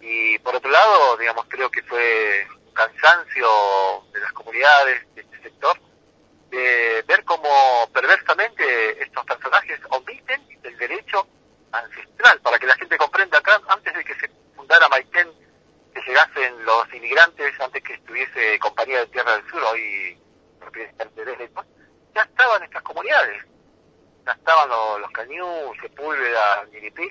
Y por otro lado, digamos, creo que fue un cansancio de las comunidades de este sector de ver cómo perversamente estos personajes omiten el derecho ancestral, para que la gente comprenda acá, antes de que se fundara Maitén, que llegasen los inmigrantes, antes que estuviese Compañía de Tierra del Sur, hoy de ya estaban estas comunidades, ya estaban los, los Cañú, Sepúlveda, Niripí,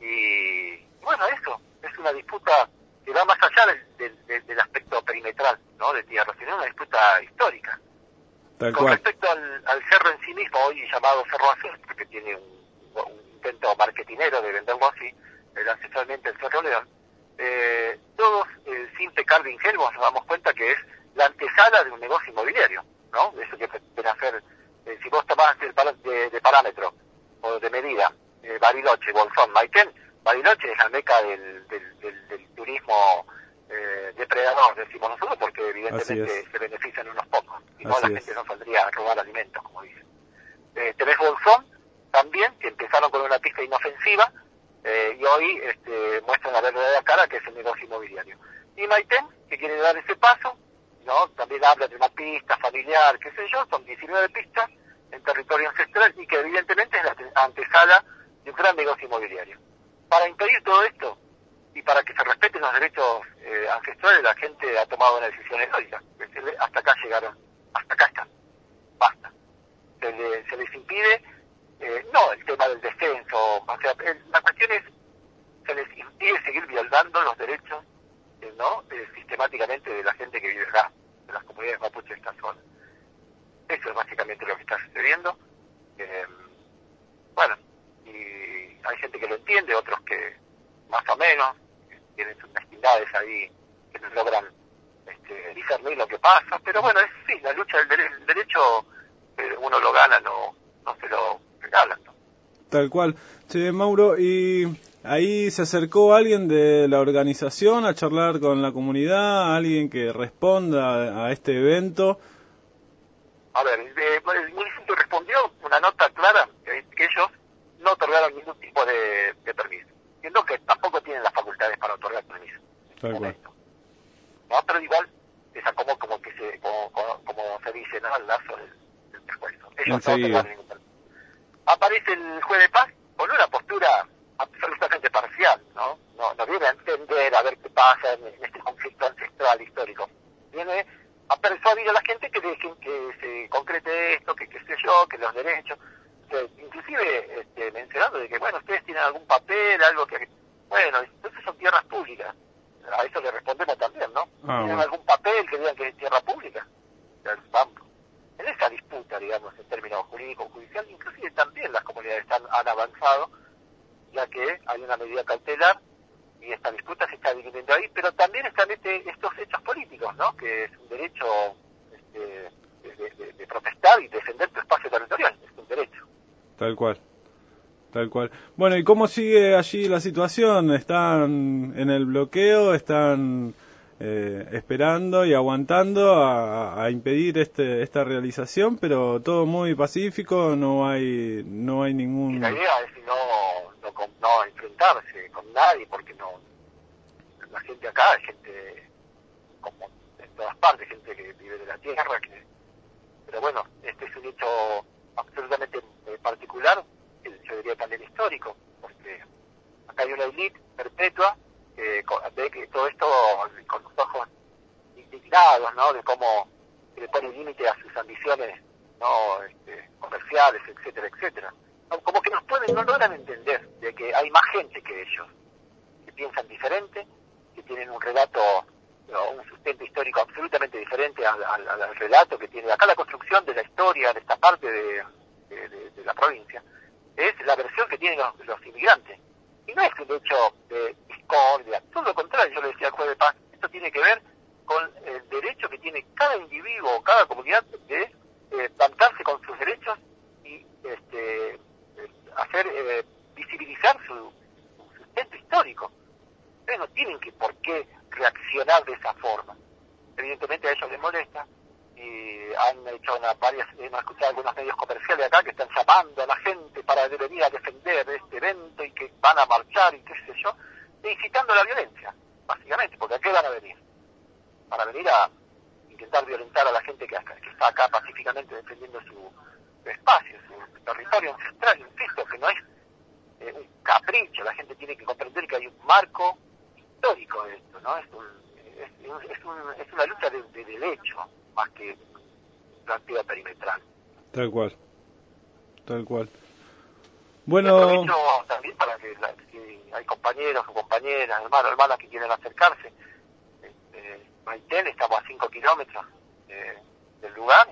y bueno, eso, es una disputa que va más allá del, del, del aspecto perimetral ¿no? de tierra, sino una disputa histórica. Con respecto al, al, cerro en sí mismo, hoy llamado Cerro Azul, porque tiene un, un intento marketinero de venderlo así, el, ancestralmente el Cerro León, eh, todos, eh, sin pecar de ingenuos, nos damos cuenta que es la antesala de un negocio inmobiliario, ¿no? Eso que pueden hacer, eh, si vos tomás de, de, de, parámetro o de medida, eh, Bariloche, Bolsón, Maitén, Bariloche es la meca del, del, del, del turismo eh, depredador, decimos nosotros, porque evidentemente se benefician unos pocos, y no la gente no saldría a robar alimentos, como dicen. Eh, tenés Bolsón también, que empezaron con una pista inofensiva, eh, y hoy este, muestran la verdadera cara que es el negocio inmobiliario. Y Maitén, que quiere dar ese paso, ¿no? También habla de una pista familiar, qué sé yo, son 19 pistas en territorio ancestral y que evidentemente es la antesala de un gran negocio inmobiliario. Para impedir todo esto y para que se respeten los derechos eh, ancestrales, la gente ha tomado una decisión heroica. Hasta acá llegaron, hasta acá están, basta. Se, le, se les impide, eh, no el tema del descenso, o sea, la cuestión es, se les impide seguir violando los derechos ¿no? Eh, sistemáticamente de la gente que vive acá, de las comunidades mapuches de esta zona. Eso es básicamente lo que está sucediendo. Hay gente que lo entiende, otros que más o menos, tienen sus mezquindades ahí, que no logran este, discernir lo que pasa, pero bueno, es sí, la lucha del, dere derecho, eh, uno lo gana, no, no se lo regalan. ¿no? Tal cual. Che, Mauro, y Ahí se acercó alguien de la organización a charlar con la comunidad, alguien que responda a este evento. A ver, el municipio respondió una nota clara que ellos no otorgaron ningún tipo de, de, permiso. Siendo que tampoco tienen las facultades para otorgar permiso. Tal cual. ¿No? Pero igual se sacó como que se, como, como, como se dice, ¿no? Al lazo del, del pescuezo. Ellos no otorgaron ningún permiso. Aparece el juez de paz con una postura absolutamente parcial, ¿no? No, no viene a entender a ver qué pasa en, en este conflicto ancestral histórico. Viene a persuadir a la gente que dejen que se concrete esto, que qué sé yo, que los derechos, que inclusive este, mencionando de que, bueno, ustedes tienen algún papel, algo que, bueno, entonces son tierras públicas. A eso le respondemos también, ¿no? Ah, ¿Tienen algún papel que digan que es tierra pública? En esa disputa, digamos, en términos jurídicos judicial, inclusive también las comunidades han, han avanzado ya que hay una medida cautelar y esta disputa se está dirimiendo ahí, pero también están este, estos hechos políticos, ¿no? Que es un derecho este, de, de, de, protestar y defender tu espacio territorial. Tal cual. Tal cual. Bueno, ¿y cómo sigue allí la situación? ¿Están en el bloqueo? ¿Están eh, esperando y aguantando a, a, impedir este, esta realización? Pero todo muy pacífico, no hay, no hay ningún... Y la idea es no no, no enfrentarse con nadie porque no la gente acá es gente como en todas partes gente que vive de la tierra que pero bueno este es un hecho absolutamente particular yo diría también histórico porque acá hay una élite perpetua que ve que todo esto con los ojos indignados no de cómo se le pone límite a sus ambiciones no este, comerciales etcétera etcétera. Como que nos pueden, no logran entender de que hay más gente que ellos, que piensan diferente, que tienen un relato, ¿no? un sustento histórico absolutamente diferente al, relato que tiene acá la construcción de la historia de esta parte de, la provincia, es la versión que tienen los, los, inmigrantes. Y no es un hecho de discordia, todo lo contrario, yo le decía al juez de paz, esto tiene que ver con el derecho que tiene cada individuo, cada comunidad de eh, plantarse con sus derechos y este hacer eh, visibilizar su, su, sustento histórico. Ustedes no tienen que por qué reaccionar de esa forma. Evidentemente a ellos les molesta y han hecho una, varias, hemos escuchado algunos medios comerciales acá que están llamando a la gente para venir a defender este evento y que van a marchar y qué sé yo. incitando la violencia, básicamente, porque ¿a qué van a venir? Van a venir a intentar violentar a la gente que, que está acá pacíficamente defendiendo su, espacio, su territorio ancestral, insisto, que no es eh, un capricho, la gente tiene que comprender que hay un marco histórico de esto, ¿no? Es, es, es, una lucha de, derecho más que planteo perimetral. Tal cual, tal cual. Bueno. también para que, hay compañeros o compañeras, hermanos, hermanas que quieren acercarse. Este, Maitén, estamos a 5 kilómetros del lugar.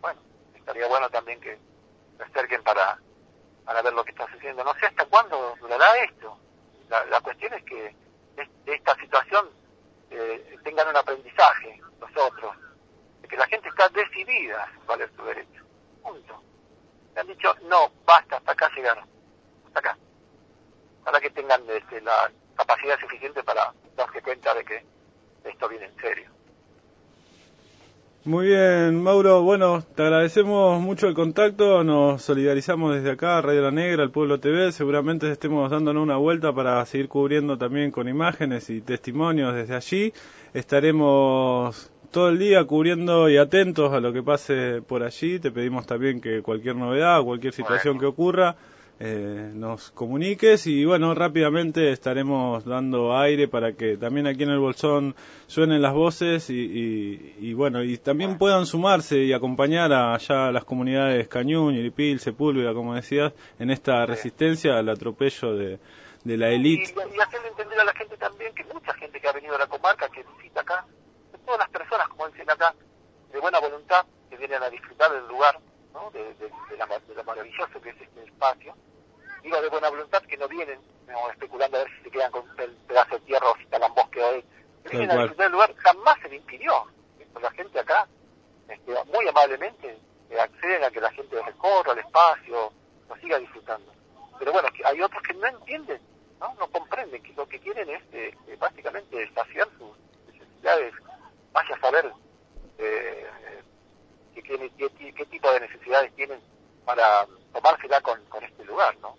bueno, estaría bueno también que se acerquen para, para ver lo que está sucediendo. No sé hasta cuándo durará esto. La, la cuestión es que de esta situación eh, tengan un aprendizaje nosotros, de que la gente está decidida a valer su derecho. Punto han dicho, no, basta, hasta acá llegaron, hasta acá. Para que tengan este, la capacidad suficiente para darse cuenta de que esto viene en serio. Muy bien, Mauro. Bueno, te agradecemos mucho el contacto. Nos solidarizamos desde acá, Radio La Negra, el Pueblo TV. Seguramente estemos dándonos una vuelta para seguir cubriendo también con imágenes y testimonios desde allí. Estaremos todo el día cubriendo y atentos a lo que pase por allí. Te pedimos también que cualquier novedad, cualquier situación que ocurra, eh, nos comuniques y bueno, rápidamente estaremos dando aire para que también aquí en el Bolsón suenen las voces y, bueno, y también puedan sumarse y acompañar a allá las comunidades Cañún, Iripil, Sepúlveda, como decías, en esta resistencia al atropello de, la élite. Y, y hacerle entender a la gente también que mucha gente que ha venido a la comarca, que visita acá, todas las personas, como dicen acá, de buena voluntad, que vienen a disfrutar del lugar, ¿no? de, lo maravilloso que es este espacio. Digo de buena voluntad que no vienen especulando a ver si se quedan con un pedazo de tierra o si están en bosque hoy. Vienen a disfrutar del lugar, jamás se le impidió. La gente acá, este, muy amablemente, eh, acceden a que la gente recorra el espacio, lo siga disfrutando. Pero bueno, hay otros que no entienden, no, no comprenden, que lo que quieren es eh, básicamente saciar sus necesidades vaya a saber eh, qué, qué, tipo de necesidades tienen para tomársela con, con este lugar, ¿no?